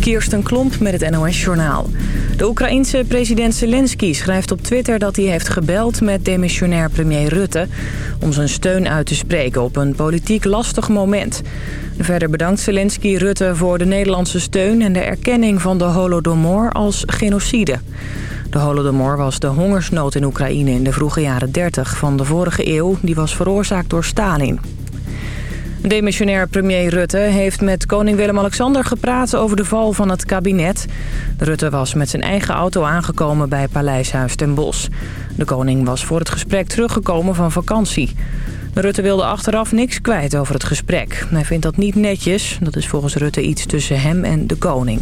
Kirsten Klomp met het NOS-journaal. De Oekraïense president Zelensky schrijft op Twitter dat hij heeft gebeld met demissionair premier Rutte... om zijn steun uit te spreken op een politiek lastig moment. Verder bedankt Zelensky Rutte voor de Nederlandse steun en de erkenning van de Holodomor als genocide. De Holodomor was de hongersnood in Oekraïne in de vroege jaren 30 van de vorige eeuw. Die was veroorzaakt door Stalin. Demissionair premier Rutte heeft met koning Willem-Alexander gepraat over de val van het kabinet. Rutte was met zijn eigen auto aangekomen bij Paleishuis ten Bosch. De koning was voor het gesprek teruggekomen van vakantie. Rutte wilde achteraf niks kwijt over het gesprek. Hij vindt dat niet netjes. Dat is volgens Rutte iets tussen hem en de koning.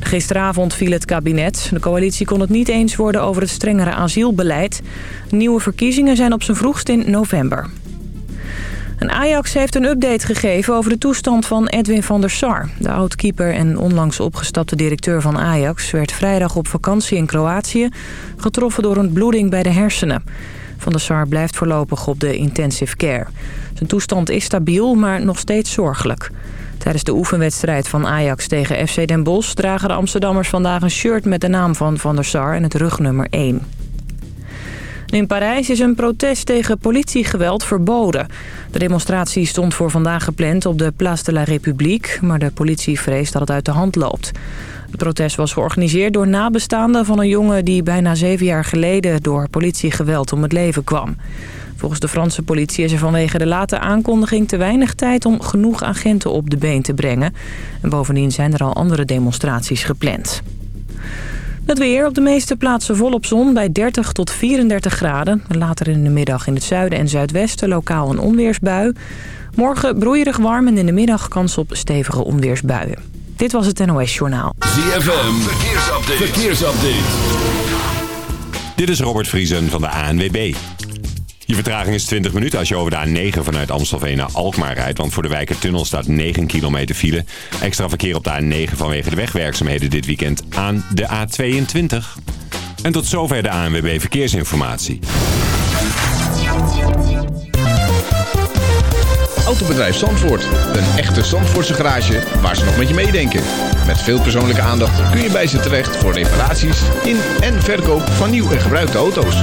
Gisteravond viel het kabinet. De coalitie kon het niet eens worden over het strengere asielbeleid. Nieuwe verkiezingen zijn op zijn vroegst in november. En Ajax heeft een update gegeven over de toestand van Edwin van der Sar. De oudkeeper en onlangs opgestapte directeur van Ajax... werd vrijdag op vakantie in Kroatië... getroffen door een bloeding bij de hersenen. Van der Sar blijft voorlopig op de intensive care. Zijn toestand is stabiel, maar nog steeds zorgelijk. Tijdens de oefenwedstrijd van Ajax tegen FC Den Bosch... dragen de Amsterdammers vandaag een shirt met de naam van Van der Sar en het rugnummer 1. In Parijs is een protest tegen politiegeweld verboden. De demonstratie stond voor vandaag gepland op de Place de la République... maar de politie vreest dat het uit de hand loopt. Het protest was georganiseerd door nabestaanden van een jongen... die bijna zeven jaar geleden door politiegeweld om het leven kwam. Volgens de Franse politie is er vanwege de late aankondiging te weinig tijd om genoeg agenten op de been te brengen. En bovendien zijn er al andere demonstraties gepland. Het weer op de meeste plaatsen volop zon bij 30 tot 34 graden. Later in de middag in het zuiden en zuidwesten lokaal een onweersbui. Morgen broeierig warm en in de middag kans op stevige onweersbuien. Dit was het NOS Journaal. ZFM, verkeersupdate. verkeersupdate. Dit is Robert Vriesen van de ANWB. Je vertraging is 20 minuten als je over de A9 vanuit Amstelveen naar Alkmaar rijdt. Want voor de Wijkertunnel staat 9 kilometer file. Extra verkeer op de A9 vanwege de wegwerkzaamheden dit weekend aan de A22. En tot zover de ANWB Verkeersinformatie. Autobedrijf Zandvoort. Een echte Zandvoortse garage waar ze nog met je meedenken. Met veel persoonlijke aandacht kun je bij ze terecht voor reparaties in en verkoop van nieuw en gebruikte auto's.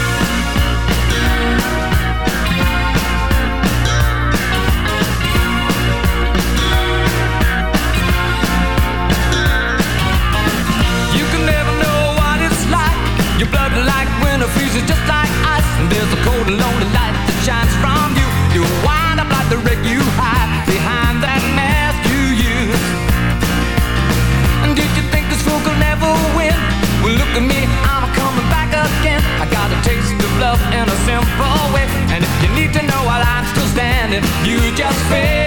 There's a cold and lonely light that shines from you. You wind up like the wreck you hide behind that mask you use. And did you think this fool could never win? Well, look at me, I'm coming back again. I got a taste of love in a simple way. And if you need to know while I'm still standing, you just fade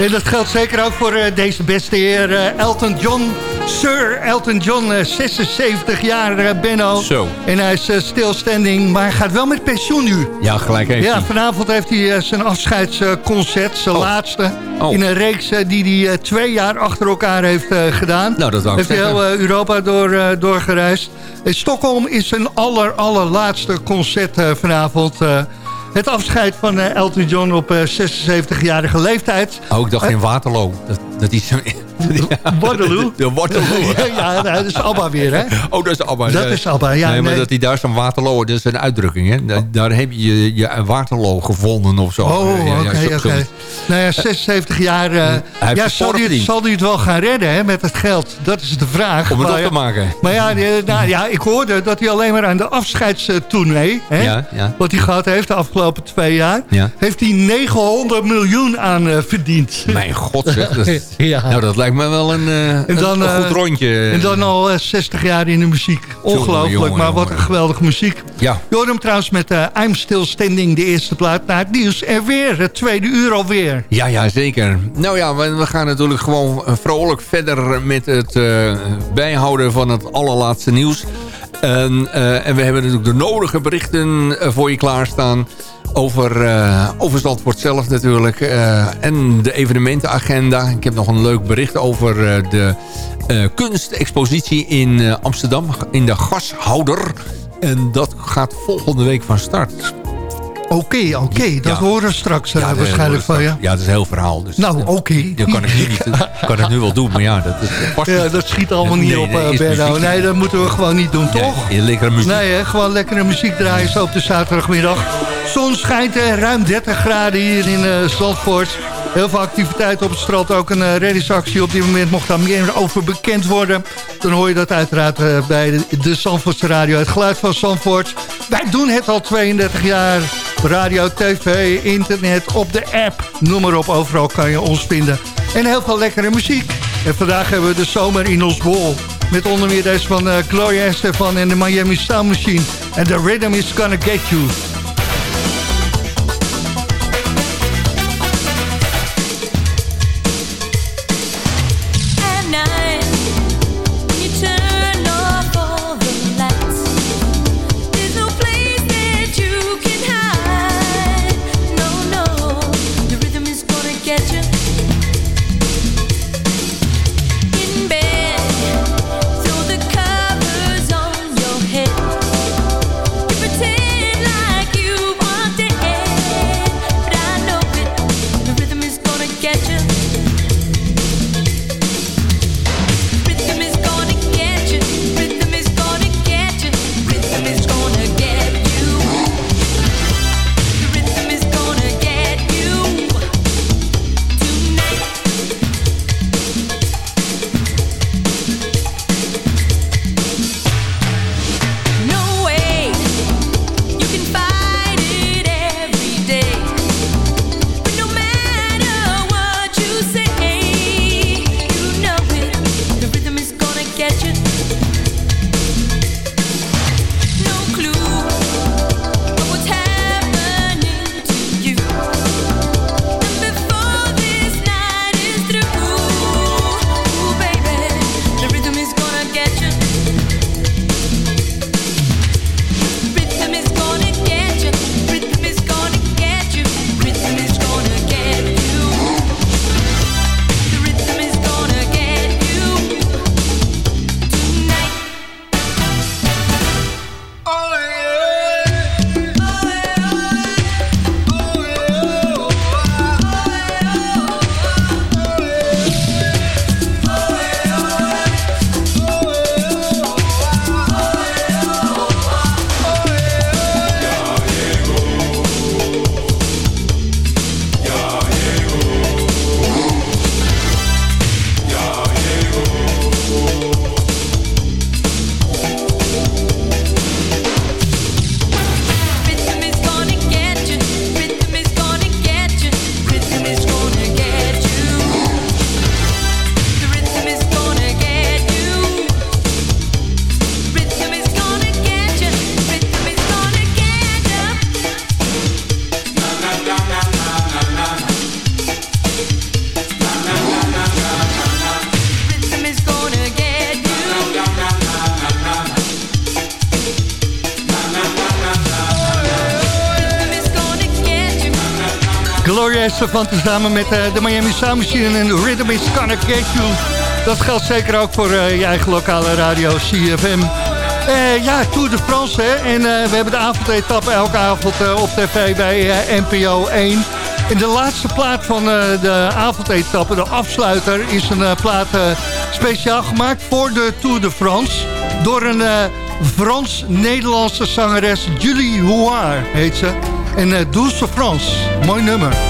En dat geldt zeker ook voor deze beste heer Elton John. Sir Elton John, 76 jaar, Benno. Zo. En hij is stilstanding, maar gaat wel met pensioen nu. Ja, gelijk heeft Ja, vanavond heeft hij zijn afscheidsconcert, zijn Oh. laatste. Oh. In een reeks die hij twee jaar achter elkaar heeft gedaan. Nou, dat wou Heeft heel Europa door, doorgereisd. In Stockholm is zijn aller, allerlaatste concert vanavond... Het afscheid van uh, Elton John op uh, 76-jarige leeftijd. Oh, ik dacht in Waterloo. Dat, dat is... Waterloo? De Waterloo. ja, dat is Abba weer, hè? Oh, dat is Abba. Dat is Abba, ja. Nee, maar dat hij daar zo'n Waterloo, dat is een uitdrukking, hè? Daar, daar heb je je Waterloo gevonden of zo. Oh, oké, Ja, ja, Nou ja, 76 jaar. Uh, heeft ja, zal hij, het, zal hij het wel gaan redden, hè, met het geld? Dat is de vraag. Om het Maar op te maken. Maar ja, nou, ja, ik hoorde dat hij alleen maar aan de afscheidstournee... Hè, Ja, ja. wat hij gehad heeft de afgelopen twee jaar... Ja. heeft hij 900 miljoen aan eh, verdiend. Mijn god, zeg. Dat, Ja. Nou, dat lijkt me wel een, eh, een, dan, een eh, goed rondje. En dan al eh, 60 jaar in de muziek. Ongelooflijk, jongen, maar wat een geweldige muziek. Ja. Je hoort hem trouwens met eh I'm Still Standing, de eerste plaat. naar het nieuws en weer, het tweede uur alweer. Ja, ja, zeker. Nou ja, we, we gaan natuurlijk gewoon eh, vrolijk verder met het eh, bijhouden van het allerlaatste nieuws. En, eh, en we hebben natuurlijk de nodige berichten eh, voor je klaarstaan. Over, eh over Zandvoort zelf natuurlijk. eh, en de evenementenagenda. Ik heb nog een leuk bericht over eh, de kunstexpositie in Amsterdam. In de gashouder. En dat gaat volgende week van start. Oké, oké, dat Ja. horen we straks dat- waarschijnlijk van je. Ja, dat is een heel verhaal. Dus Nou, oké. Dat kan ik nu niet. Ik kan het nu wel doen, maar ja, dat is past Ja, dat schiet allemaal niet Nee, op, nee, Berno. Nee, dat moeten we gewoon niet doen, toch? Nee, lekkere muziek. Nee, hè, gewoon lekkere muziek draaien zo op de zaterdagmiddag. Zon schijnt eh, ruim 30 graden hier in eh Zandvoort. Heel veel activiteit op het strand. Ook een eh, reddingsactie op dit moment. Mocht daar meer over bekend worden... dan hoor je dat uiteraard bij de, Zandvoortse Radio. Het geluid van Zandvoort. Wij doen het al 32 jaar. Radio, tv, internet, op de app. Noem maar op, overal kan je ons vinden. En heel veel lekkere muziek. En vandaag hebben we de zomer in ons bol. Met onder meer deze van Gloria Estefan en de Miami Sound Machine. En The Rhythm is Gonna Get You. Rest van tezamen met eh, de Miami Sound Machine en Rhythm is Gonna Get You. Dat geldt zeker ook voor eh, je eigen lokale radio CFM. Eh, ja, Tour de France, hè. En we hebben de avondetappe elke avond op tv bij NPO 1. En de laatste plaat van de avondetappe, de afsluiter... is een plaat speciaal gemaakt voor de Tour de France... door een Frans-Nederlandse zangeres, Julie Houard heet ze. En Douce France, mooi nummer.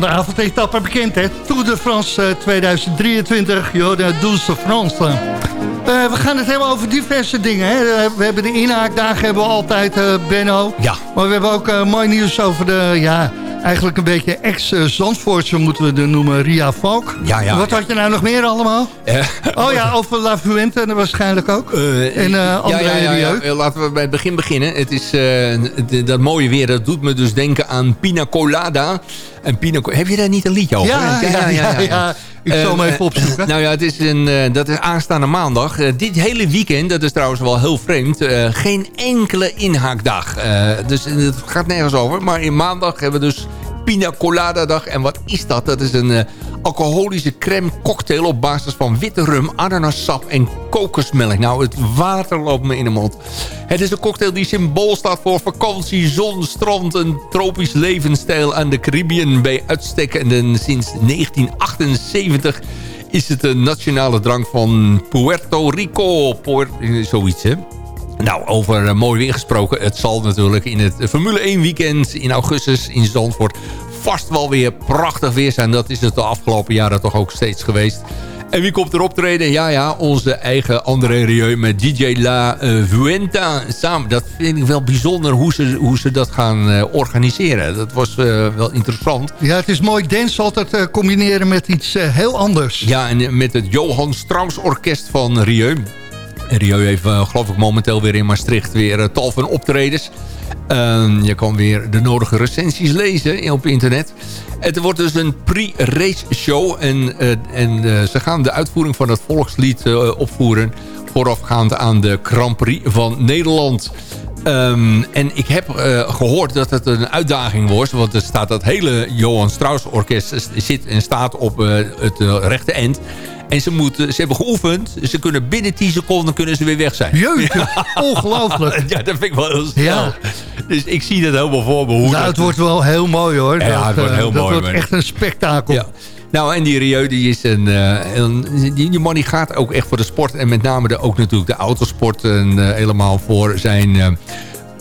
van de avondetappe bekend, hè. Tour de France eh, 2023, joh, de Douce France. Eh, we gaan het hebben over diverse dingen. Hè. Eh, We hebben de inhaakdagen hebben we altijd, eh, Benno. Ja. Maar we hebben ook mooi nieuws over de, ja, eigenlijk een beetje ex-Zandvoortse moeten we de noemen, Ria Valk. Ja, ja, Wat ja. had je nou nog meer allemaal? Oh ja, over La Fuente waarschijnlijk ook. En André ja, Laten we bij het begin beginnen. Het is, dat mooie weer, dat doet me dus denken aan Pina Colada. En Pina, Co- heb je daar niet een liedje over? Ja, ja, ja, ja. Ik zal hem Eh, even opzoeken. nou ja, het is een, eh, dat is aanstaande maandag. Eh, dit hele weekend, dat is trouwens wel heel vreemd... geen enkele inhaakdag. Dus het gaat nergens over. Maar in maandag hebben we dus Pina Colada dag. En wat is dat? Dat is een eh, alcoholische crème cocktail... op basis van witte rum, ananassap en kokosmelk. Nou, het water loopt me in de mond. Het is een cocktail die symbool staat voor vakantie, zon, strand... een tropisch levensstijl aan de Caribbean bij uitstek. En sinds 1978 is het een nationale drank van Puerto Rico. Puer- zoiets, hè? Nou, over eh, mooi weer gesproken. Het zal natuurlijk in het Formule 1 weekend in augustus in Zandvoort vast wel weer prachtig weer zijn. Dat is het de afgelopen jaren toch ook steeds geweest. En wie komt er optreden? Ja, ja, onze eigen André Rieu met DJ La eh, Vuenta samen. Dat vind ik wel bijzonder hoe ze, hoe ze dat gaan eh, organiseren. Dat was wel interessant. Ja, het is mooi dance altijd eh, combineren met iets heel anders. Ja, en met het Johan Strauss Orkest van Rieu. Rieu heeft, eh, geloof ik, momenteel weer in Maastricht weer eh, tal van optredens. Ehm, je kan weer de nodige recensies lezen op internet. Het wordt dus een pre-race show. En, eh, en ze gaan de uitvoering van het volkslied opvoeren... voorafgaand aan de Grand Prix van Nederland. Ehm, en ik heb eh, gehoord dat het een uitdaging wordt. Want er staat dat hele Johan Strauss orkest zit en staat op het rechte eind. En ze, moeten, ze hebben geoefend. Ze kunnen binnen 10 seconden kunnen ze weer weg zijn. Jeetje, ongelooflijk. Ja, dat vind ik wel heel snel. Ja. Dus ik zie dat helemaal voor me. Hoe Nou, dat- het wordt wel heel mooi hoor. Ja, dat, het wordt eh, heel dat mooi, wordt maar- echt een spektakel. Ja. Nou, en die Rieu, die is een, eh, een die, die man die gaat ook echt voor de sport. En met name de, ook natuurlijk de autosport. En, eh, helemaal voor zijn... eh,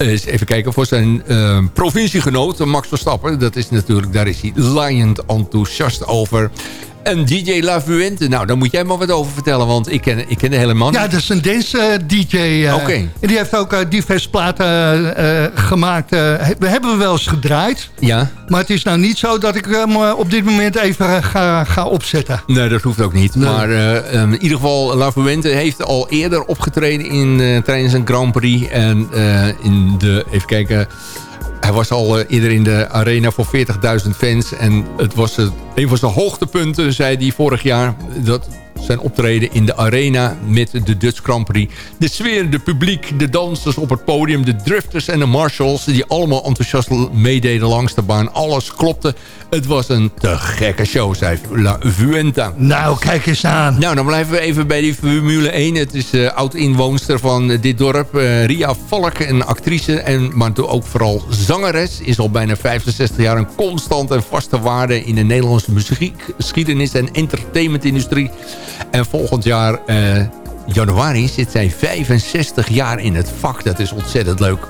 eens even kijken, voor zijn eh, provinciegenoot Max Verstappen. Dat is natuurlijk, daar is hij laaiend enthousiast over. En DJ La Fuente, nou, daar moet jij maar wat over vertellen. Want ik ken, ik ken de helemaal niet. Ja, dat is een dance-dj. eh, Oké. En die heeft ook eh, diverse platen eh, eh, gemaakt. eh, we hebben hem wel eens gedraaid. Ja, Maar het is nou niet zo dat ik hem eh, op dit moment even eh, ga, ga opzetten. nee, dat hoeft ook niet. Nee. Maar eh, um, in ieder geval, La Fuente heeft al eerder opgetreden in, eh, tijdens een Grand Prix. En eh, in de, even kijken... Hij was al eh, eerder in de arena voor 40.000 fans. En het was het, een van zijn hoogtepunten, zei hij vorig jaar. Dat zijn optreden in de arena met de Dutch Grand Prix. De sfeer, de publiek, de dansers op het podium... de drifters en de marshals die allemaal enthousiast meededen langs de baan. Alles klopte. Het was een te gekke show, zei La Vuenta. Nou, kijk eens aan. Nou, dan blijven we even bij die Formule 1. Het is de oud-inwoonster van eh, dit dorp. eh, Ria Valk, een actrice, en, maar ook vooral zangeres. Is al bijna 65 jaar een constante en vaste waarde... in de Nederlandse muziekgeschiedenis en entertainmentindustrie. En volgend jaar... eh, januari zit zij 65 jaar in het vak. Dat is ontzettend leuk.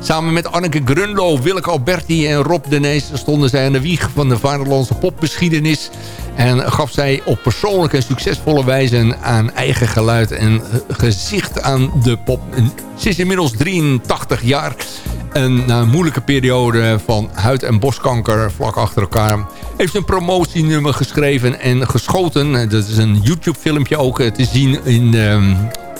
Samen met Anneke Grunlo, Willeke Alberti en Rob Denees... stonden zij aan de wieg van de vaderlandse popgeschiedenis... en gaf zij op persoonlijke en succesvolle wijze... aan eigen geluid en gezicht aan de pop. Ze is inmiddels 83 jaar... En na een moeilijke periode van huid- en borstkanker vlak achter elkaar... heeft ze een promotienummer geschreven en geschoten. Dat is een YouTube-filmpje ook eh, te zien in, ehm,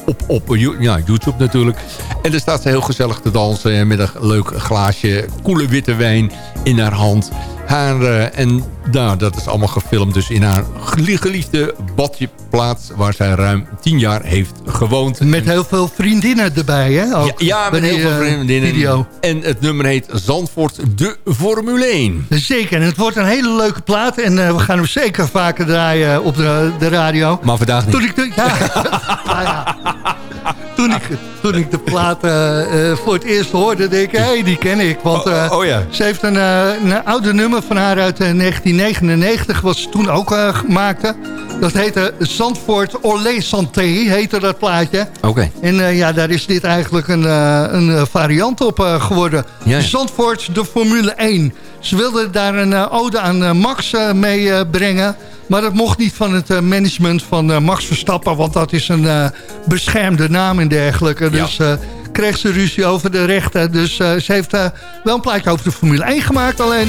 op, op You- ja, YouTube natuurlijk. En daar staat ze heel gezellig te dansen met een leuk glaasje koele witte wijn in haar hand. Haar, eh, en nou, dat is allemaal gefilmd dus in haar gelie- geliefde badjeplaats... waar zij ruim 10 jaar heeft gewoond. Met heel veel vriendinnen erbij, hè? Ja, Ook ja, bij met heel veel eh, vriendinnen. Video. En het nummer heet Zandvoort de Formule 1. Zeker, en het wordt een hele leuke plaat. En eh, we gaan hem zeker vaker draaien op de, de radio. Maar vandaag niet. Toen ik ja, nou ja. Toen, ik, toen ik de plaat eh, eh, voor het eerst hoorde, denk ik, hé, hey, die ken ik. Want eh, oh ja. ze heeft een, een oude nummer van haar uit eh, 1999, wat ze toen ook maakte. Dat heette Zandvoort Olé Santé, heette dat plaatje. Oké. En ja, daar is dit eigenlijk een, een variant op geworden. Zandvoort, de Formule 1. Ze wilden daar een ode aan Max mee brengen. Maar dat mocht niet van het eh, management van eh, Max Verstappen. Want dat is een eh, beschermde naam en dergelijke. Dus eh, kreeg ze ruzie over de rechten. Dus ze heeft wel een plaatje over de Formule 1 gemaakt. Alleen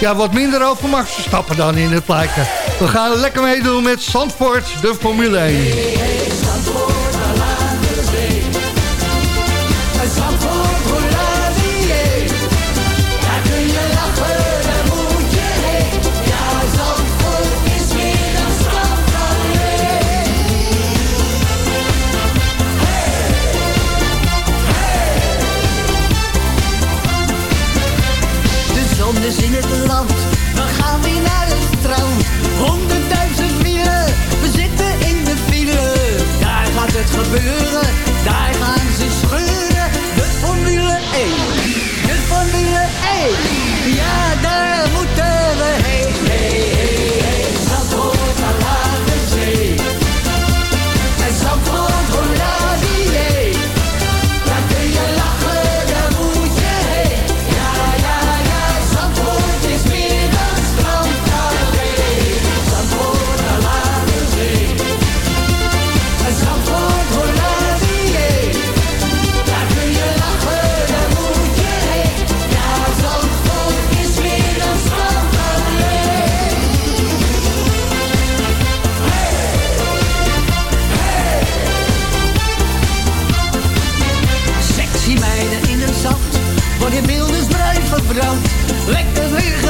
ja, wat minder over Max Verstappen dan in het plaatje. We gaan lekker meedoen met Zandvoort, de Formule 1. Gaat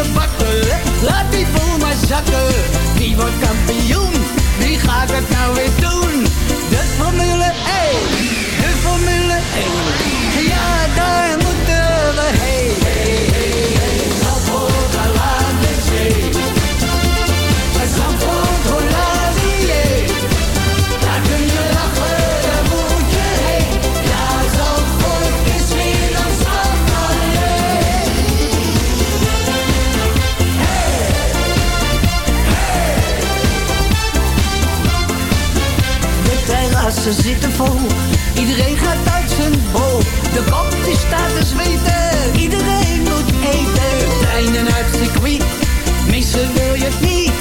Gebakken, laat die vol maar zakken. Wie wordt kampioen, wie gaat het nou weer doen? De Formule 1, de Formule 1. Ja, daar moeten we heen. Ze zitten vol. Iedereen gaat uit zijn bol. De kop die staat te zweten. Iedereen moet eten. Treinen uit circuit. Missen wil je niet.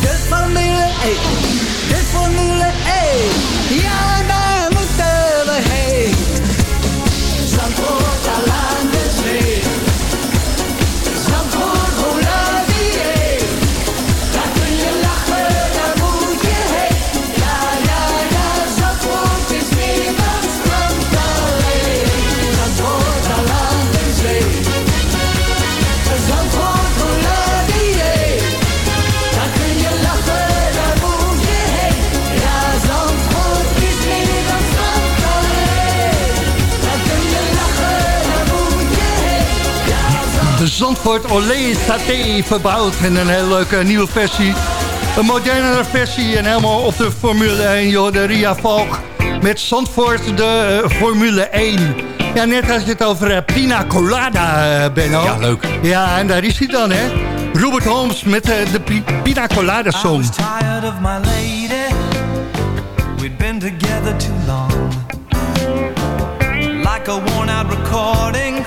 De Formule 1. De Formule 1. Ja, Zandvoort. Olé Saté verbouwd. En een hele leuke nieuwe versie. Een modernere versie en helemaal op de Formule 1. Joh, de Ria Valk met Zandvoort de eh, Formule 1. Ja, net had je het over eh, Pina Colada, eh, Benno. Ja, leuk. Ja, en daar is hij dan, hè. Robert Holmes met eh, de Pi- Pina Colada I song. was tired of my lady. We'd been together too long. Like a worn out recording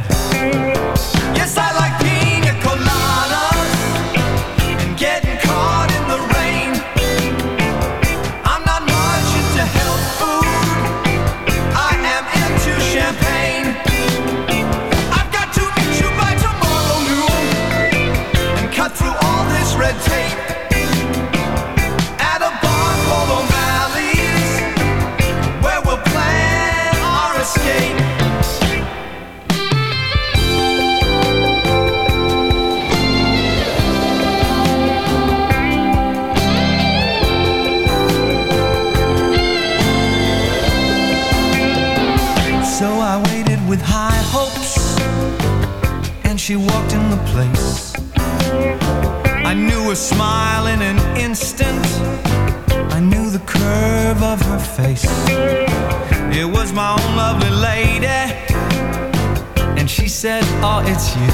"Oh, it's you."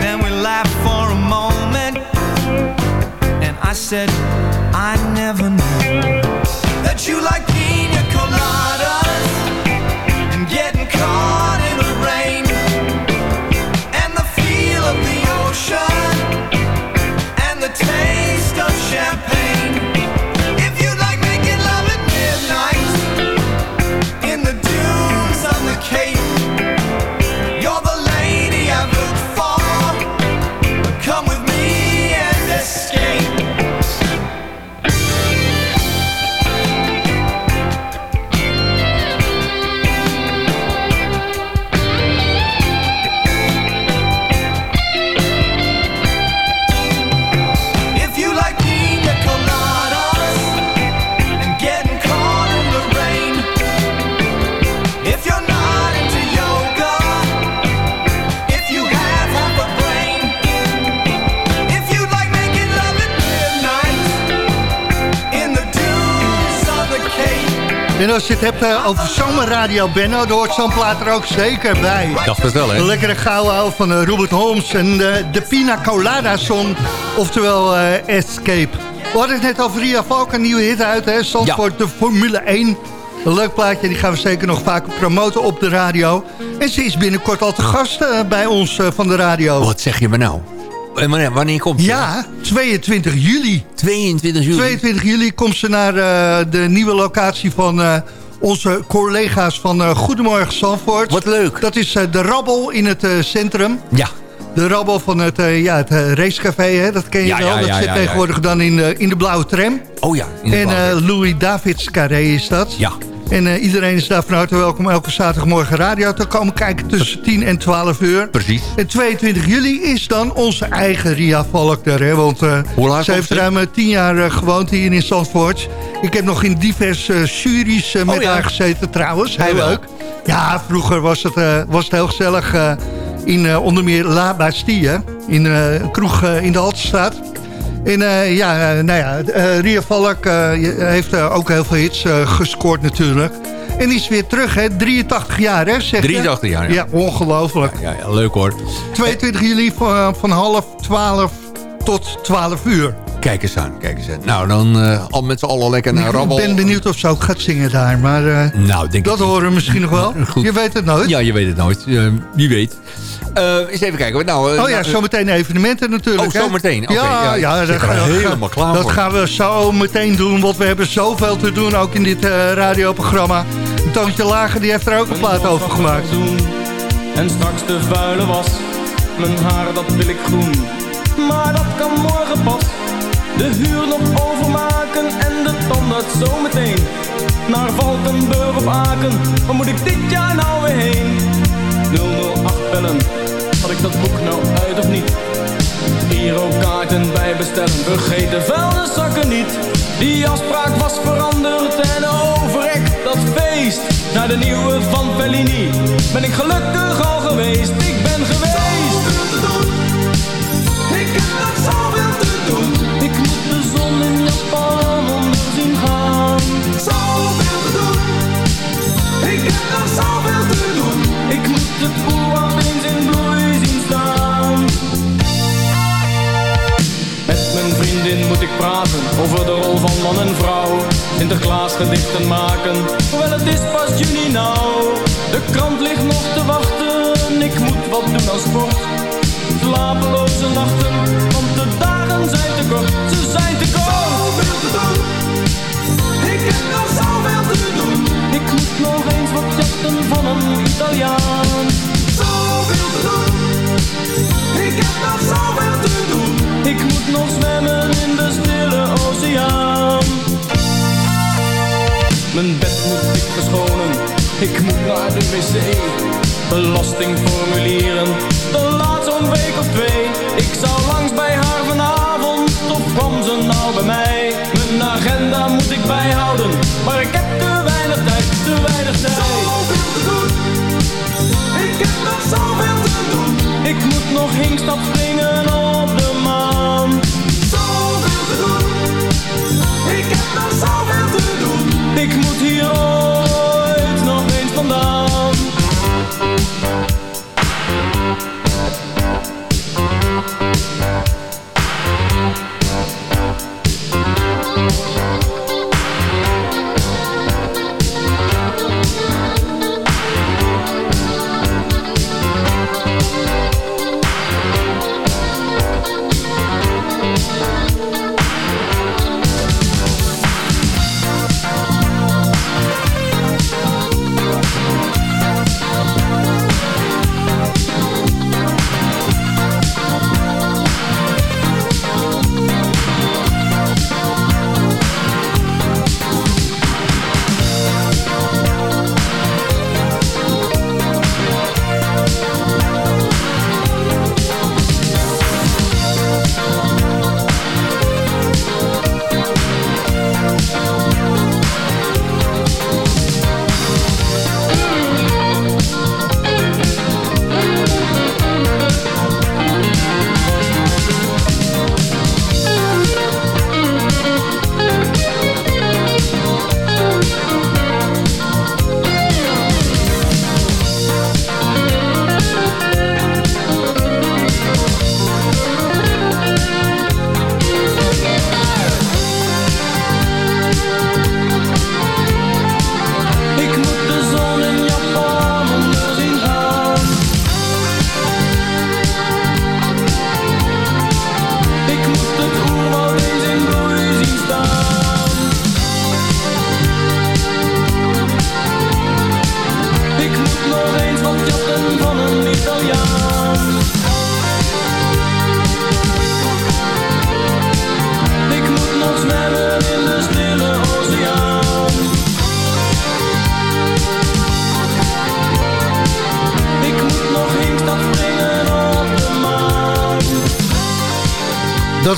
Then we laughed for a moment, and I said, "I never knew En als je het hebt eh, over zomerradio, Benno, daar hoort zo'n plaat er ook zeker bij. Ik dacht het wel, hè? Een lekkere gouden ouwe van eh, Robert Holmes en de, de Pina Colada Song, oftewel eh, Escape. We hadden het net over Ria Valk, een nieuwe hit uit, hè? Zandvoort, de Formule 1. Een leuk plaatje, die gaan we zeker nog vaker promoten op de radio. En ze is binnenkort al te gast eh, bij ons eh, van de radio. Wat zeg je me nou? En wanneer, wanneer komt ze? Ja, 22 juli. 22 juli. 22 juli komt ze naar eh, de nieuwe locatie van eh, onze collega's van eh, Goedemorgen Zandvoort. Wat leuk. Dat is eh, de Rabbel in het eh, centrum. Ja. De Rabbel van het, eh, ja, het eh, racecafé, hè? dat ken je Ja, wel. ja, dat ja, zit tegenwoordig dan in, eh, in de blauwe tram. Oh ja. in de En eh, Louis Davids Carré is dat. ja. En eh, iedereen is daar van harte welkom elke zaterdagmorgen radio te komen kijken tussen 10 en 12 uur. Precies. En 22 juli is dan onze eigen Ria Valk daar. Hè? Want laat ze heeft ruim eh, 10 jaar eh, gewoond hier in Zandvoort. Ik heb nog in diverse juries met Oh, ja. haar gezeten trouwens. Heel leuk. Ja, vroeger was het, was het heel gezellig in onder meer La Bastille. In een kroeg in de Haltestraat. En eh, ja, eh, nou ja, eh, Ria Valk heeft ook heel veel hits gescoord natuurlijk. En die is weer terug, hè? 83 jaar, hè? Zeg je? 83 jaar, ja. Ja, ongelooflijk. Ja, ja, leuk hoor. 22 juli van, van half 12 tot 12 uur. Kijk eens aan, kijk eens aan. Nou, dan eh, al met z'n allen lekker naar Rabbel. Ik ben benieuwd of ze ook gaat zingen daar, maar eh, Nou, denk dat ik horen we misschien nog wel. Goed. Je weet het nooit. Ja, je weet het nooit. Eh, wie weet. Eh, eens even kijken. Nou, Oh ja, nou, zometeen evenementen natuurlijk. Oh, zometeen. Oké, ja, ja, ja, dat, gaan we- helemaal klaar dat voor. gaan we zo meteen doen, want we hebben zoveel te doen, ook in dit eh, radioprogramma. Toontje Lager die heeft er ook een plaat over gemaakt. doen. En straks de vuile was. Mijn haar dat wil ik groen. Maar dat kan morgen pas. De huur nog overmaken en de tandarts zometeen. Naar Valkenburg of Aken. Waar moet ik dit jaar nou weer heen? 008 bellen. Had ik dat boek nou uit of niet? Girokaarten bij bestellen. Vergeet de vuilniszakken niet. Die afspraak was veranderd en overrek dat feest. Naar de nieuwe van Fellini. Ben ik gelukkig al geweest. Ik ben geweest. Ik heb nog zoveel te doen. Over de rol van man en vrouw. Sinterklaas gedichten maken, hoewel het is pas juni nou. De krant ligt nog te wachten, ik moet wat doen aan sport. Slapeloze nachten, want de dagen zijn te kort, ze zijn te kort. Ik heb nog zoveel te doen. Ik moet nog eens wat van een Italiaan. Zoveel te doen. Ik heb nog zoveel te doen. Ik moet nog zwemmen in de stille oceaan. Mijn bed moet ik verschonen. Ik moet naar de wc. Belastingformulieren. De laatste week of twee. Ik Maar ik heb te weinig tijd. Te weinig tijd. Zoveel te doen. Ik heb nog zoveel te doen. Ik moet nog hinkstap springen op de maan. Zoveel te doen. Ik heb nog zoveel te doen. Ik moet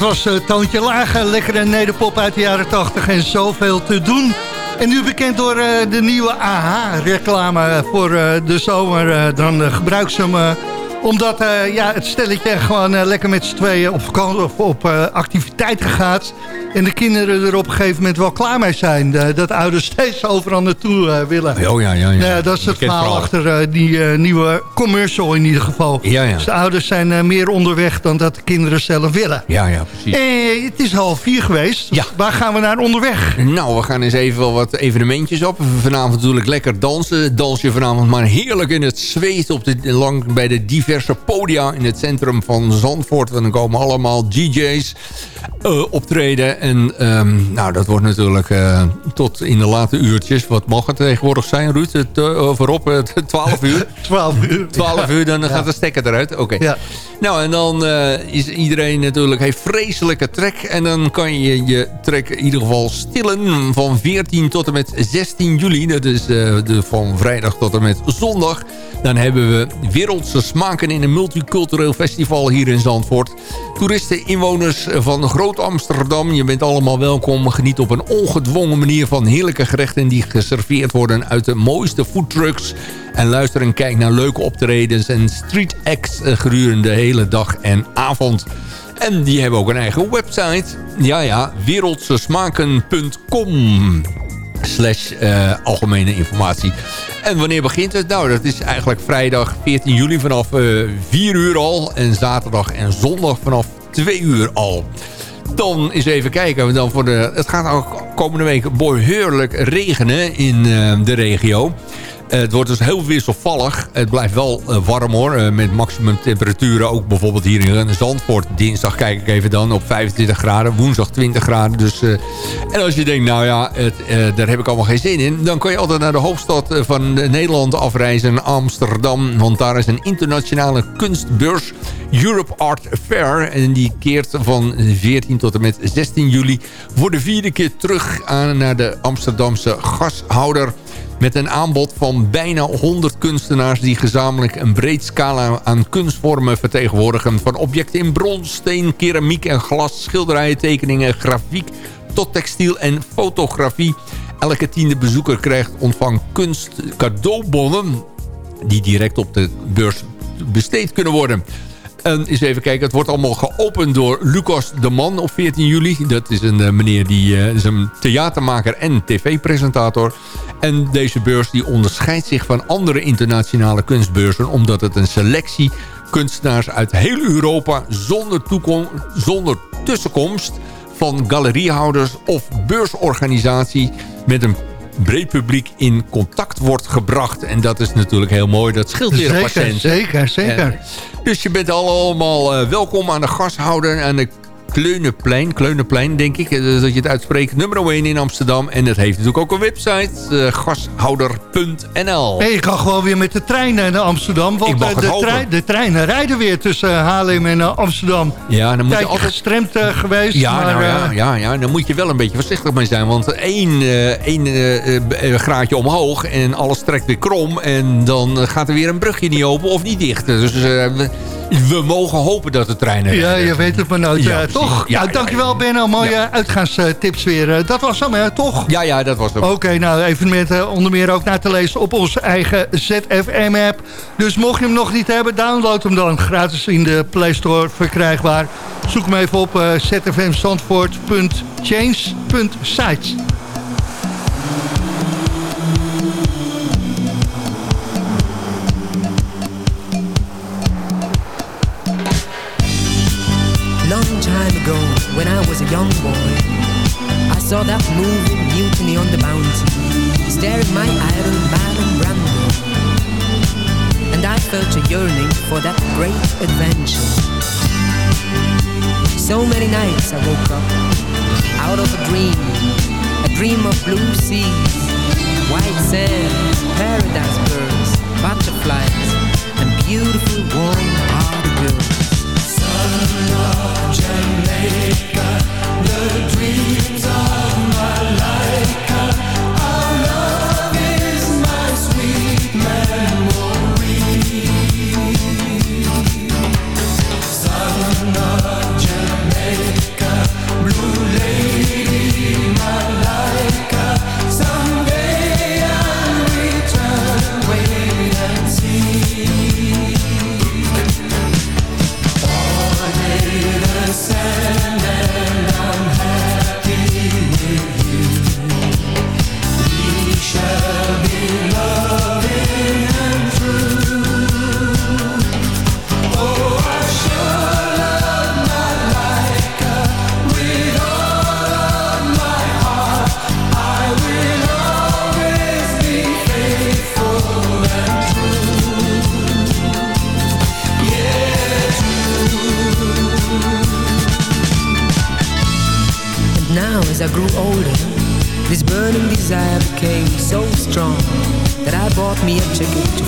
was uh, Toontje Lage, lekkere nederpop uit de jaren 80 en zoveel te doen. En nu bekend door uh, de nieuwe AH-reclame voor uh, de zomer. dan gebruik ze hem omdat ja, het stelletje gewoon lekker met z'n tweeën op, op, op activiteiten gaat. En de kinderen er op een gegeven moment wel klaar mee zijn. dat ouders steeds overal naartoe willen. Oh ja, ja, ja. Dat is het verhaal achter die nieuwe commercial in ieder geval. Ja, ja. Dus de ouders zijn meer onderweg dan dat de kinderen zelf willen. Ja, ja, precies. Eh, het is half vier geweest. Ja. Waar gaan we naar onderweg? Nou, we gaan eens even wel wat evenementjes op. Vanavond natuurlijk lekker dansen. Dans je vanavond maar heerlijk in het zweet op de, lang bij de diverse podia in het centrum van Zandvoort. En dan komen allemaal DJ's uh, optreden. En um, nou, dat wordt natuurlijk uh, tot in de late uurtjes. Wat mag het tegenwoordig zijn, Ruud? Het, uh, voorop, 12 uur? 12 uur. 12 uur, dan Ja. gaat de stekker eruit. Oké. Ja. Nou, en dan uh, is iedereen natuurlijk heeft vreselijke trek. En dan kan je je trek in ieder geval stillen van 14 tot en met 16 juli. Dat is de, van vrijdag tot en met zondag. Dan hebben we wereldse in een multicultureel festival hier in Zandvoort. Toeristen, inwoners van Groot Amsterdam, je bent allemaal welkom. Geniet op een ongedwongen manier van heerlijke gerechten... die geserveerd worden uit de mooiste foodtrucks. En luister en kijk naar leuke optredens en street acts gedurende de hele dag en avond. En die hebben ook een eigen website. Ja, ja, wereldsesmaken.com slash uh, algemene informatie. En wanneer begint het? Nou, dat is eigenlijk vrijdag 14 juli vanaf uh, 4 uur al. En zaterdag en zondag vanaf 2 uur al. Dan eens even kijken. Dan voor de, het gaat ook komende week behoorlijk regenen in uh, de regio. Uh, het wordt dus heel wisselvallig. Het blijft wel uh, warm hoor. Uh, met maximum temperaturen. Ook bijvoorbeeld hier in Zandvoort. Dinsdag kijk ik even dan op 25 graden. Woensdag 20 graden. Dus, en als je denkt, nou ja, het, daar heb ik allemaal geen zin in. Dan kan je altijd naar de hoofdstad van Nederland afreizen. Amsterdam. Want daar is een internationale kunstbeurs. Europe Art Fair. En die keert van 14 tot en met 16 juli. Voor de vierde keer terug aan naar de Amsterdamse gashouder met een aanbod van bijna 100 kunstenaars... die gezamenlijk een breed scala aan kunstvormen vertegenwoordigen... van objecten in brons, steen, keramiek en glas... schilderijen, tekeningen, grafiek tot textiel en fotografie. Elke tiende bezoeker krijgt ontvang kunst cadeaubonnen... die direct op de beurs besteed kunnen worden... En eens even kijken, het wordt allemaal geopend door Lucas de Man op 14 juli. Dat is een uh, meneer die uh, is een theatermaker en tv-presentator. En deze beurs die onderscheidt zich van andere internationale kunstbeurzen... omdat het een selectie kunstenaars uit heel Europa zonder, zonder tussenkomst... van galeriehouders of beursorganisatie met een breed publiek in contact wordt gebracht. En dat is natuurlijk heel mooi. Dat scheelt weer een patiënt. zeker, zeker. En, dus je bent allemaal uh, welkom aan de gashouder aan de Kleuneplein. Kleuneplein, denk ik, dat je het uitspreekt. Nummer 1 in Amsterdam. En het heeft natuurlijk ook een website. Uh, gashouder.nl hey, je kan gewoon weer met de trein naar Amsterdam. Want Ik mag het de, hopen. trein, de treinen rijden weer tussen Haarlem en uh, Amsterdam. Ja, dan moet je altijd... gestremd uh, geweest. Ja, maar, nou, ja, ja, ja, dan moet je wel een beetje voorzichtig mee zijn. Want één, één graadje omhoog en alles trekt weer krom. En dan gaat er weer een brugje niet open of niet dicht. Dus we, mogen hopen dat de treinen... Ja, je weet het maar nooit. Ja, toch? Ja, nou, dankjewel Benno. Mooie Ja. uitgaanstips weer. Uh, dat was hem, hè, toch? Ja, ja, dat was hem. Oké, okay, nou, evenementen onder meer ook naar te lezen op onze eigen ZFM-app. Dus mocht je hem nog niet hebben, download hem dan. Gratis in de Play Store verkrijgbaar. Zoek hem even op uh, zfmzandvoort.change.site. young boy, I saw that movie Mutiny on the Bounty, staring my idol Marlon Brando. And I felt a yearning for that great adventure. So many nights I woke up out of a dream, a dream of blue seas, white sand, paradise birds, butterflies, and beautiful warm-hearted dreams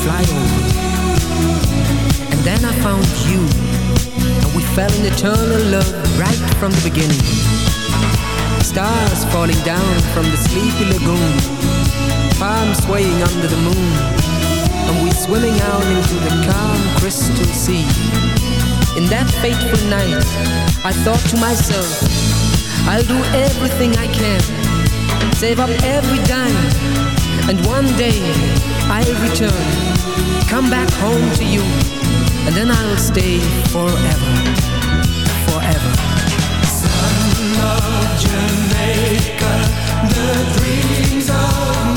fly over. And then I found you, and we fell in eternal love right from the beginning. Stars falling down from the sleepy lagoon, palms swaying under the moon, and we swimming out into the calm crystal sea. In that fateful night, I thought to myself, I'll do everything I can, save up every dime, and one day I'll return, come back home to you, and then I'll stay forever, forever. Son of Jamaica, the dreams of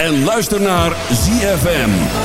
en luister naar ZFM.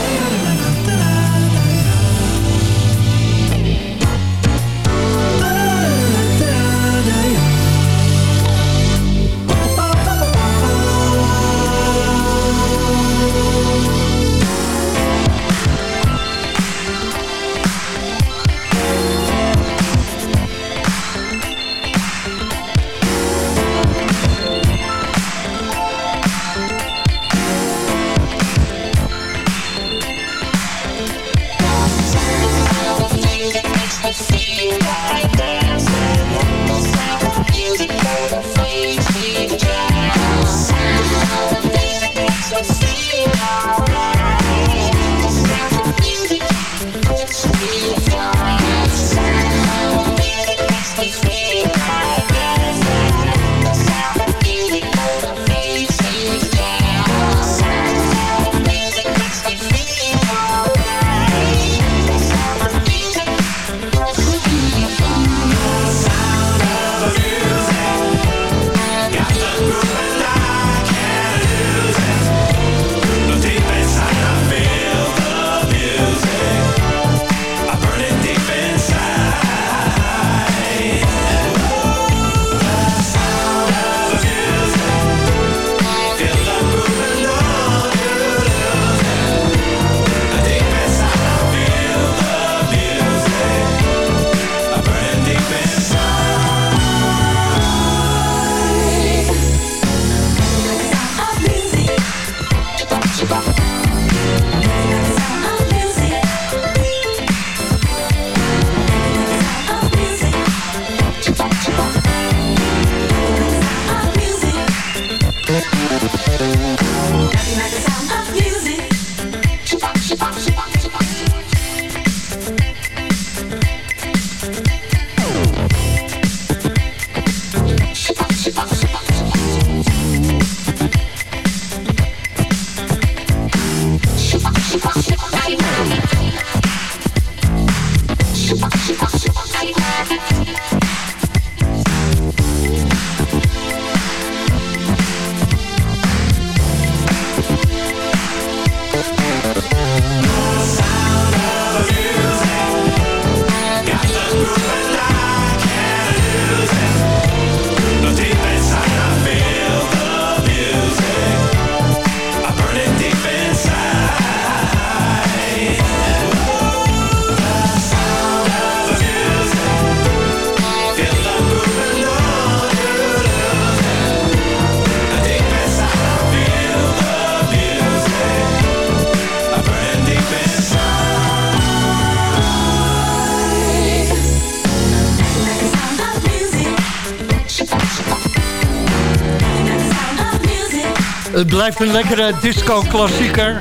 Het blijft een lekkere disco-klassieker.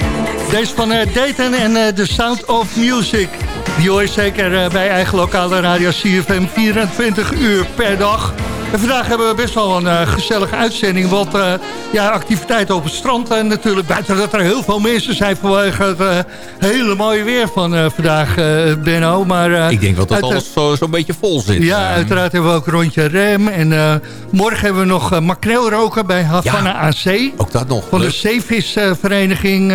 Deze van eh, Dayton en eh, The Sound of Music. Die hoor je zeker eh, bij eigen lokale radio CFM 24 uur per dag. En vandaag hebben we best wel een eh, gezellige uitzending. Want eh, ja, activiteiten op het strand. En natuurlijk buiten dat er heel veel mensen zijn vanwege het eh, hele mooie weer van vandaag, Benno. Maar, Ik denk dat uit- alles zo- zo'n beetje vol zit. Ja, uiteraard hebben we ook rondje rem. En morgen hebben we nog uh, makreel roken bij Havana AC. Ook dat nog. Van de zeevisvereniging.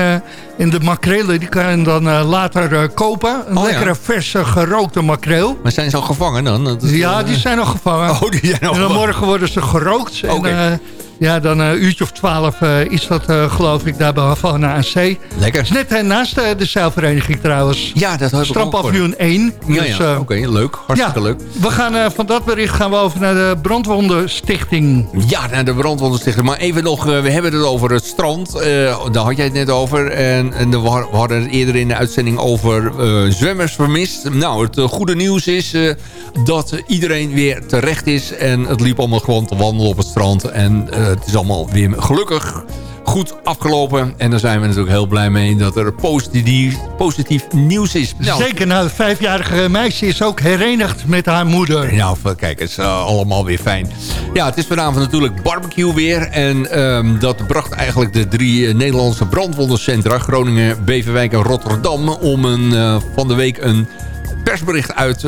en de makrelen die kan je dan later kopen. Een Oh, ja. lekkere verse gerookte makreel. Maar zijn ze al gevangen dan? Dat Ja, die zijn nog gevangen. Oh, die zijn al. Morgen worden ze gerookt. En, ja, dan een uurtje of twaalf eh, is dat eh, geloof ik daar bij Havana AC. Lekker. is net eh, naast eh, de zeilvereniging trouwens. Ja, dat ik ook Strandpaviljoen 1. Ja, Dus, ja. eh, oké, leuk. Hartstikke ja, leuk. We gaan eh, van dat bericht gaan we over naar de Brandwondenstichting. Ja, naar de brandwondenstichting. Maar even nog, eh, we hebben het over het strand. Eh, daar had jij het net over. En, en we had- we hadden het eerder in de uitzending over eh, zwemmers vermist. Nou, het eh, goede nieuws is eh, dat iedereen weer terecht is. En het liep allemaal gewoon te wandelen op het strand. En eh, het is allemaal weer gelukkig goed afgelopen. En daar zijn we natuurlijk heel blij mee dat er positief, positief nieuws is. Nou, Zeker, nou, het vijfjarige meisje is ook herenigd met haar moeder. of, kijk, het is eh, allemaal weer fijn. Ja, het is vanavond natuurlijk barbecue weer. En ehm, dat bracht eigenlijk de drie eh, Nederlandse brandwondencentra... Groningen, Beverwijk en Rotterdam... om een, van de week een persbericht uit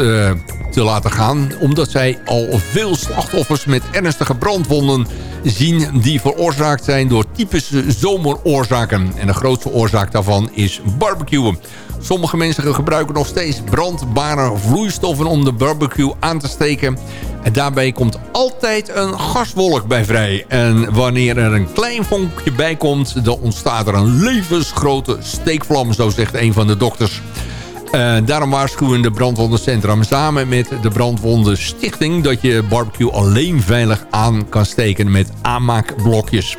te laten gaan. Omdat zij al veel slachtoffers met ernstige brandwonden zien... die veroorzaakt zijn door typische zomeroorzaken. En de grootste oorzaak daarvan is barbecuen. Sommige mensen gebruiken nog steeds brandbare vloeistoffen om de barbecue aan te steken. En daarbij komt altijd een gaswolk bij vrij. En wanneer er een klein vonkje bij komt, dan ontstaat er een levensgrote steekvlam, zo zegt een van de dokters. Eh, daarom waarschuwen de brandwondencentrum samen met de brandwondenstichting... dat je barbecue alleen veilig aan kan steken met aanmaakblokjes.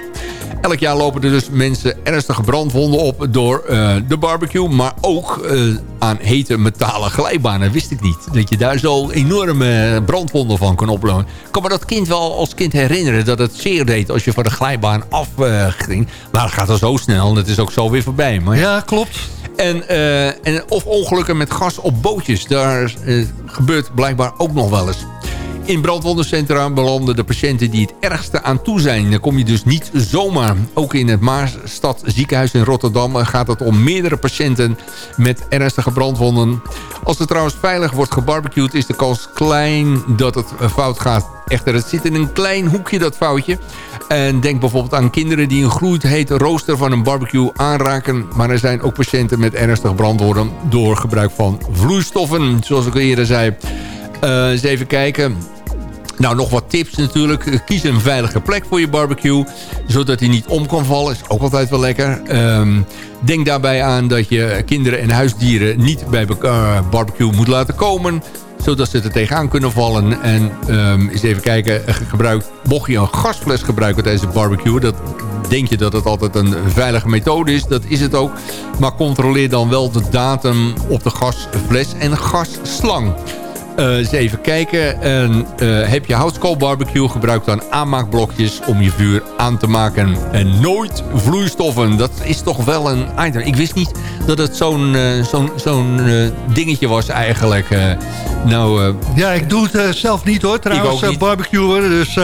Elk jaar lopen er dus mensen ernstige brandwonden op door eh, de barbecue... maar ook eh, aan hete metalen glijbanen. Wist ik niet. Dat je daar zo enorme brandwonden van kan oplopen. Ik kan me dat kind wel als kind herinneren... dat het zeer deed als je van de glijbaan af eh, ging. Maar dat gaat dan zo snel en het is ook zo weer voorbij. Maar Ja, klopt. En, eh, en, of ongelukken met gas op bootjes. Daar eh, gebeurt blijkbaar ook nog wel eens. In brandwondencentra belanden de patiënten die het ergste aan toe zijn. Dan kom je dus niet zomaar. Ook in het Maasstad ziekenhuis in Rotterdam gaat het om meerdere patiënten met ernstige brandwonden. Als er trouwens veilig wordt gebarbecued is de kans klein dat het fout gaat. Echter, het zit in een klein hoekje dat foutje. En denk bijvoorbeeld aan kinderen die een gloedhete rooster van een barbecue aanraken. Maar er zijn ook patiënten met ernstig brandwonden door gebruik van vloeistoffen. Zoals ik al eerder zei. Eh, eens even kijken. Nou, nog wat tips natuurlijk. Kies een veilige plek voor je barbecue. Zodat hij niet om kan vallen. Is ook altijd wel lekker. Ehm, denk daarbij aan dat je kinderen en huisdieren niet bij eh, barbecue moet laten komen zodat ze er tegenaan kunnen vallen. En ehm, eens even kijken, eh, gebruik, mocht je een gasfles gebruiken tijdens het barbecue... dat denk je dat het altijd een veilige methode is. Dat is het ook. Maar controleer dan wel de datum op de gasfles en gasslang. Eh, eens even kijken. En, eh, heb je houtskoolbarbecue, gebruik dan aanmaakblokjes om je vuur aan te maken. En nooit vloeistoffen. Dat is toch wel een item. Ik wist niet dat het zo'n eh, zo'n zo'n dingetje was eigenlijk. Nou, Ja, ik doe het zelf niet hoor, trouwens, barbecuen. Dus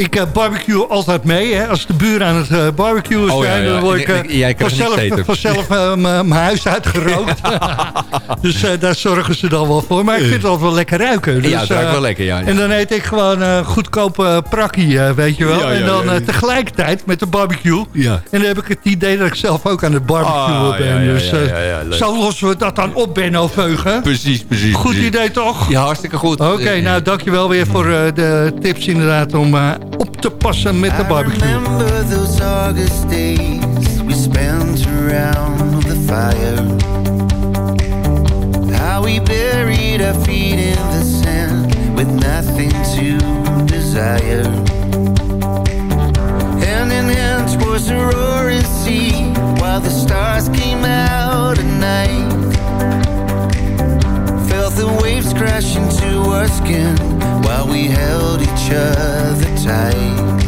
ik eh, barbecue altijd mee. Hè. Als de buren aan het eh, barbecuen Oh, zijn, ja. dan word ik eh, vanzelf, vanzelf mijn huis uitgerookt. dus daar zorgen ze dan wel voor. Maar ik vind het altijd wel lekker ruiken. Dus, ja, het ruikt wel lekker, ja. En dan eet ik gewoon goedkope prakkie, weet je wel. Ja, ja, en dan tegelijkertijd met de barbecue. Ja. En dan heb ik het idee dat ik zelf ook aan het barbecuen Ah, ben. dus ja, ja, ja, leuk. zo lossen we dat dan op, Benno Veugen. Precies, precies. Goed idee toch? Ja, hartstikke goed. Oké, Eh, nou dankjewel weer voor de tips inderdaad om op te passen met de barbecue. We spent around the fire. How we buried our feet in the sand with nothing to desire. Hand in hand towards the roaring sea while the stars came out at night. flesh into our skin while we held each other tight.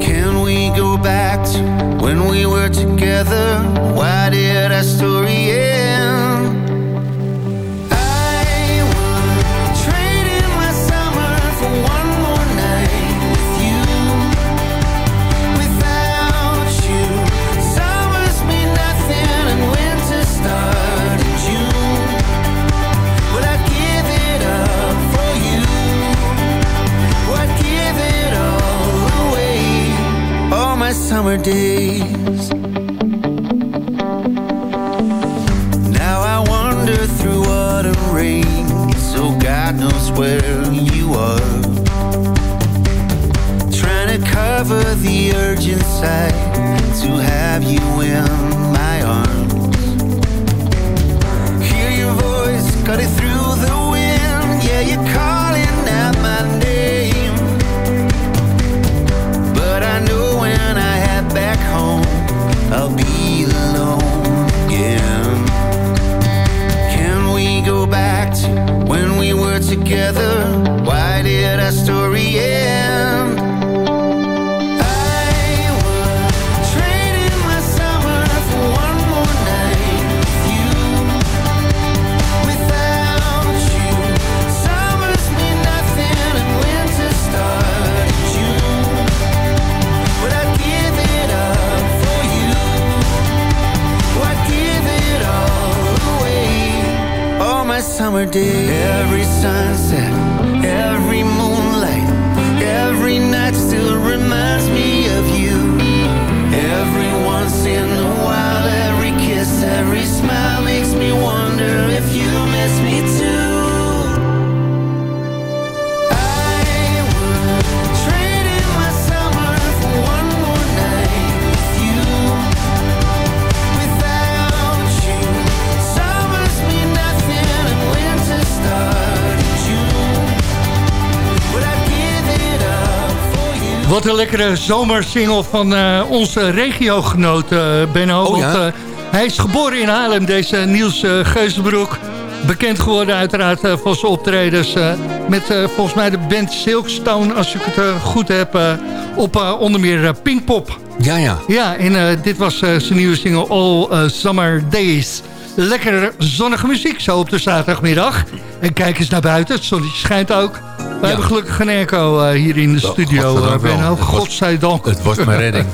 Can we go back to when we were together? Why did our story end? Summer days. Now I wander through autumn rain, so God knows where you are. Trying to cover the urge inside to have you in summer days, every sunset, Wat een lekkere zomersingle van eh, onze regiogenoot eh Benno. Oh, ja? Want, eh, hij is geboren in Haarlem, deze Niels eh Geuzenbroek. Bekend geworden uiteraard voor zijn optredens met volgens mij de band Silkstone, als ik het goed heb, op onder meer Pinkpop. Ja, ja. Ja, en dit was zijn nieuwe single All Summer Days. Lekker zonnige muziek zo op de zaterdagmiddag. En kijk eens naar buiten, het zonnetje schijnt ook. We hebben gelukkig een airco eh, hier in de studio, godzijdank eh. Benno. Het was- Godzijdank. Het was mijn redding.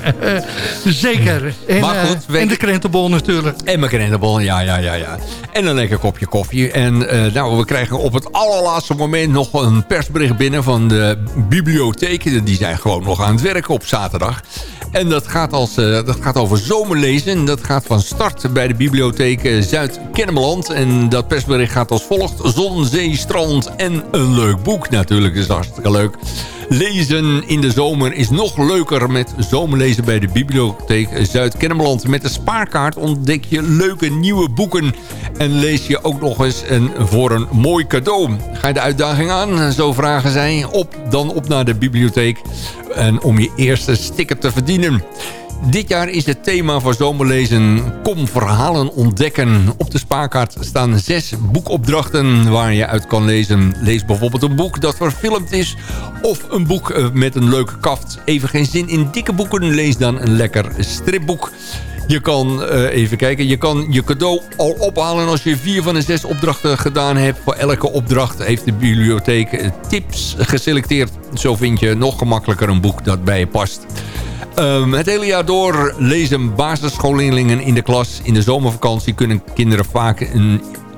Zeker. En, Maar eh, goed, weet en de krentenbol natuurlijk. En mijn krentenbol, ja, ja, ja, ja. En een lekker kopje koffie. En nou, we krijgen op het allerlaatste moment nog een persbericht binnen van de bibliotheek. Die zijn gewoon nog aan het werken op zaterdag. En dat gaat, als, dat gaat over zomerlezen. Dat gaat van start bij de bibliotheek Zuid-Kennemerland. En dat persbericht gaat als volgt. Zon, zee, strand en een leuk boek natuurlijk. Is hartstikke leuk. Lezen in de zomer is nog leuker met zomerlezen bij de bibliotheek Zuid-Kennemerland. Met de spaarkaart ontdek je leuke nieuwe boeken en lees je ook nog eens een, voor een mooi cadeau. Ga je de uitdaging aan? Zo vragen zij. Op, dan op naar de bibliotheek en om je eerste sticker te verdienen. Dit jaar is het thema voor zomerlezen Kom verhalen ontdekken. Op de spaarkaart staan zes boekopdrachten waar je uit kan lezen. Lees bijvoorbeeld een boek dat verfilmd is of een boek eh, met een leuke kaft. Even geen zin in dikke boeken, lees dan een lekker stripboek. Je kan, eh, even kijken, je kan je cadeau al ophalen als je vier van de zes opdrachten gedaan hebt. Voor elke opdracht heeft de bibliotheek eh, tips geselecteerd. Zo vind je nog gemakkelijker een boek dat bij je past. Ehm, het hele jaar door lezen basisschoolleerlingen in de klas. In de zomervakantie kunnen kinderen vaak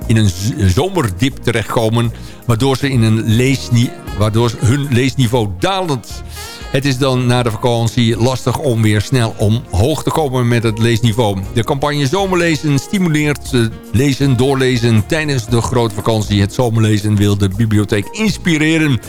in een zomerdip terechtkomen... waardoor, ze in een waardoor hun leesniveau dalend het is dan na de vakantie lastig om weer snel omhoog te komen met het leesniveau. De campagne Zomerlezen stimuleert lezen, doorlezen tijdens de grote vakantie. Het zomerlezen wil de bibliotheek inspireren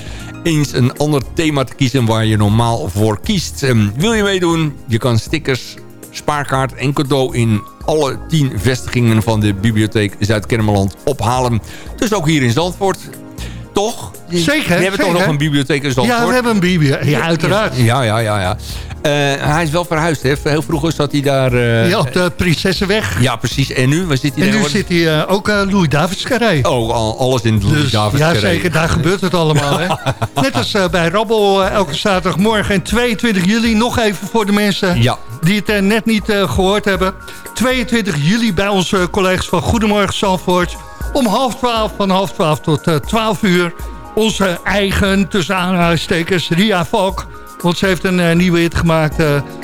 eens een ander thema te kiezen waar je normaal voor kiest. Ehm, wil je meedoen? Je kan stickers, spaarkaart en cadeau in alle tien vestigingen van de bibliotheek Zuid-Kennemerland ophalen. Dus ook hier in Zandvoort. Toch? Zeker, We hebben toch nog een bibliotheek in Zandvoort? Ja, we hebben een bibliotheek. Ja, uiteraard. Ja, ja, ja. ja. Eh, hij is wel verhuisd, hè? Heel vroeger zat hij daar... eh, Ja, op de Prinsessenweg. ja, precies. En nu? Waar zit hij En nu zit hij eh, ook uh, Louis Davids Carré. Oh, al- alles in Louis Dus, Davids ja, zeker. Daar gebeurt het allemaal. Hè? Net als bij Rabbel elke zaterdagmorgen. En 22 juli, nog even voor de mensen Ja. die het net niet eh, gehoord hebben. 22 juli bij onze collega's van Goedemorgen Zandvoort. Om half 12, van half 12 tot eh 12 uur. Onze eigen, tussen aanhalingstekens, Ria Valk. Want ze heeft een eh, nieuwe hit gemaakt.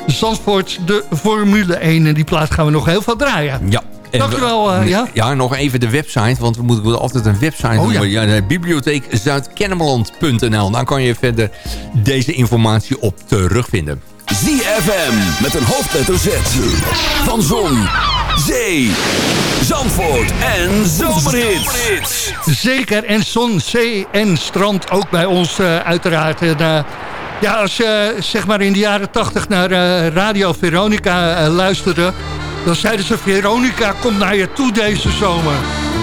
Zandvoort, de Formule 1. En die plaat gaan we nog heel veel draaien. Ja. En Dank u we- wel, eh, ja? Ja, nog even de website, want we moeten altijd een website Oh, noemen. ja. Ja. de bibliotheek Zuidkennemerland.nl. Daar kan je verder deze informatie op terugvinden. ZFM met een hoofdletter Z. Van Zon, Zee, Zandvoort en Zomerhits. Zeker, en zon, zee en strand ook bij ons eh, uiteraard. Eh, ja, als je zeg maar in de jaren tachtig naar eh, Radio Veronica luisterde... dan zeiden ze, Veronica komt naar je toe deze zomer.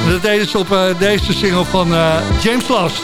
Dat deden ze op deze single van James Last.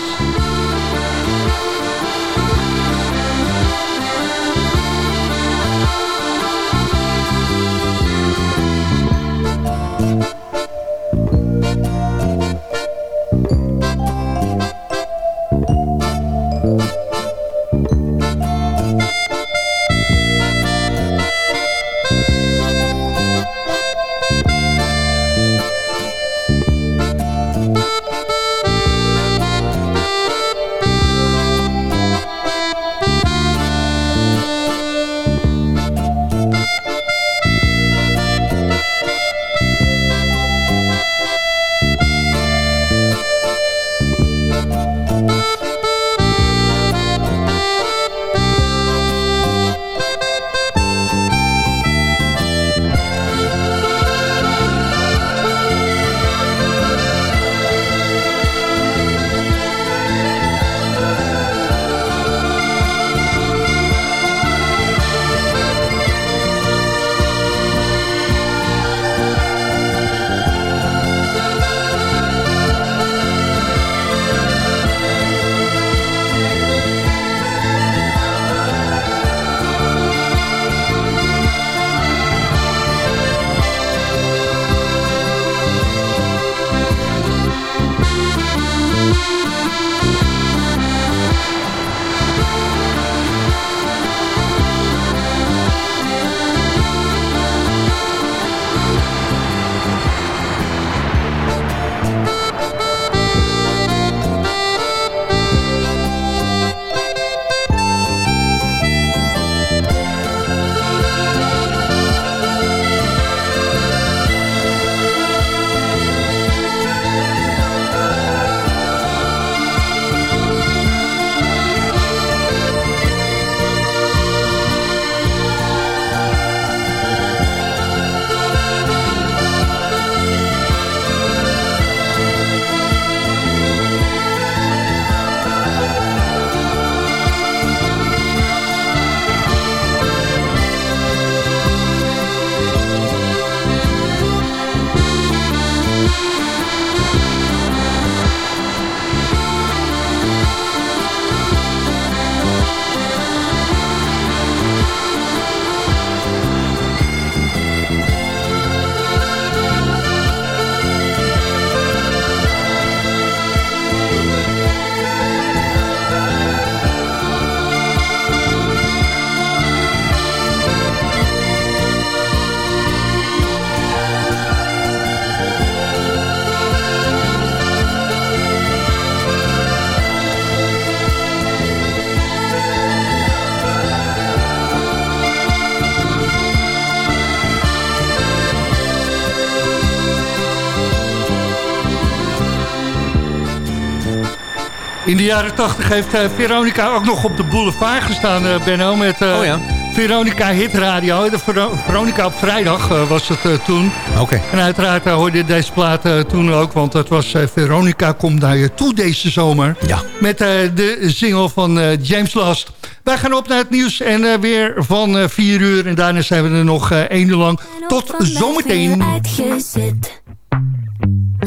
In de jaren 80 heeft eh, Veronica ook nog op de boulevard gestaan, eh, Benno. Met eh, Oh ja. Veronica Hit Radio. De Veronica op vrijdag eh, was het eh, toen. Oké. En uiteraard hoorde je deze plaat eh, toen ook. Want het was eh, Veronica komt naar je toe deze zomer. Ja. Met eh, de single van eh, James Last. Wij gaan op naar het nieuws en eh, weer van eh 4 uur. En daarna zijn we er nog eh 1 uur lang. Tot zometeen.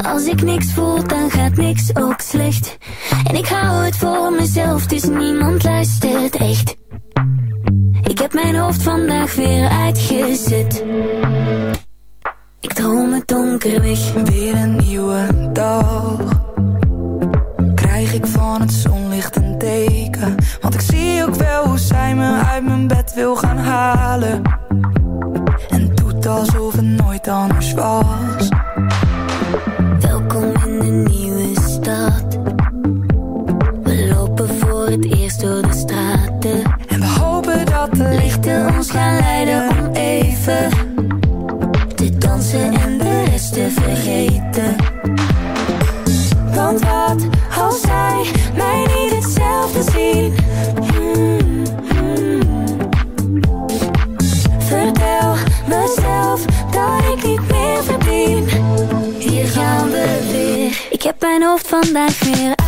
Als ik niks voel, dan gaat niks ook slecht. En ik hou het voor mezelf, dus niemand luistert echt. Ik heb mijn hoofd vandaag weer uitgezet. Ik droom het donker weg. Weer een nieuwe dag. Krijg ik van het zonlicht een teken. Want ik zie ook wel hoe zij me uit mijn bed wil gaan halen. En doet alsof het nooit anders was. gaan leiden om even te dansen en de rest te vergeten. Want wat als zij mij niet hetzelfde zien? Vertel mezelf dat ik niet meer verdien. Hier gaan we weer. Ik heb mijn hoofd vandaag weer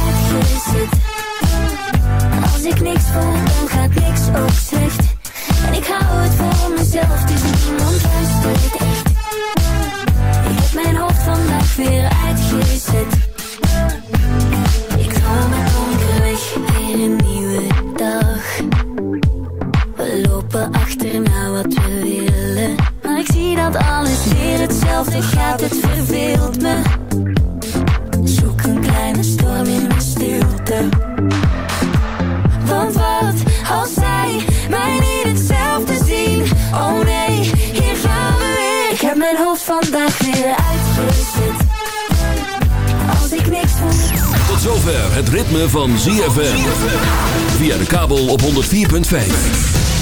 gaat, het verveelt me. Zoek een kleine storm in mijn stilte. Want wat als zij mij niet hetzelfde zien? Oh nee, hier gaan we weer. Ik heb mijn hoofd vandaag weer uitgezet. Als ik niks voel. Tot zover het ritme van ZFM. Via de kabel op 104.5.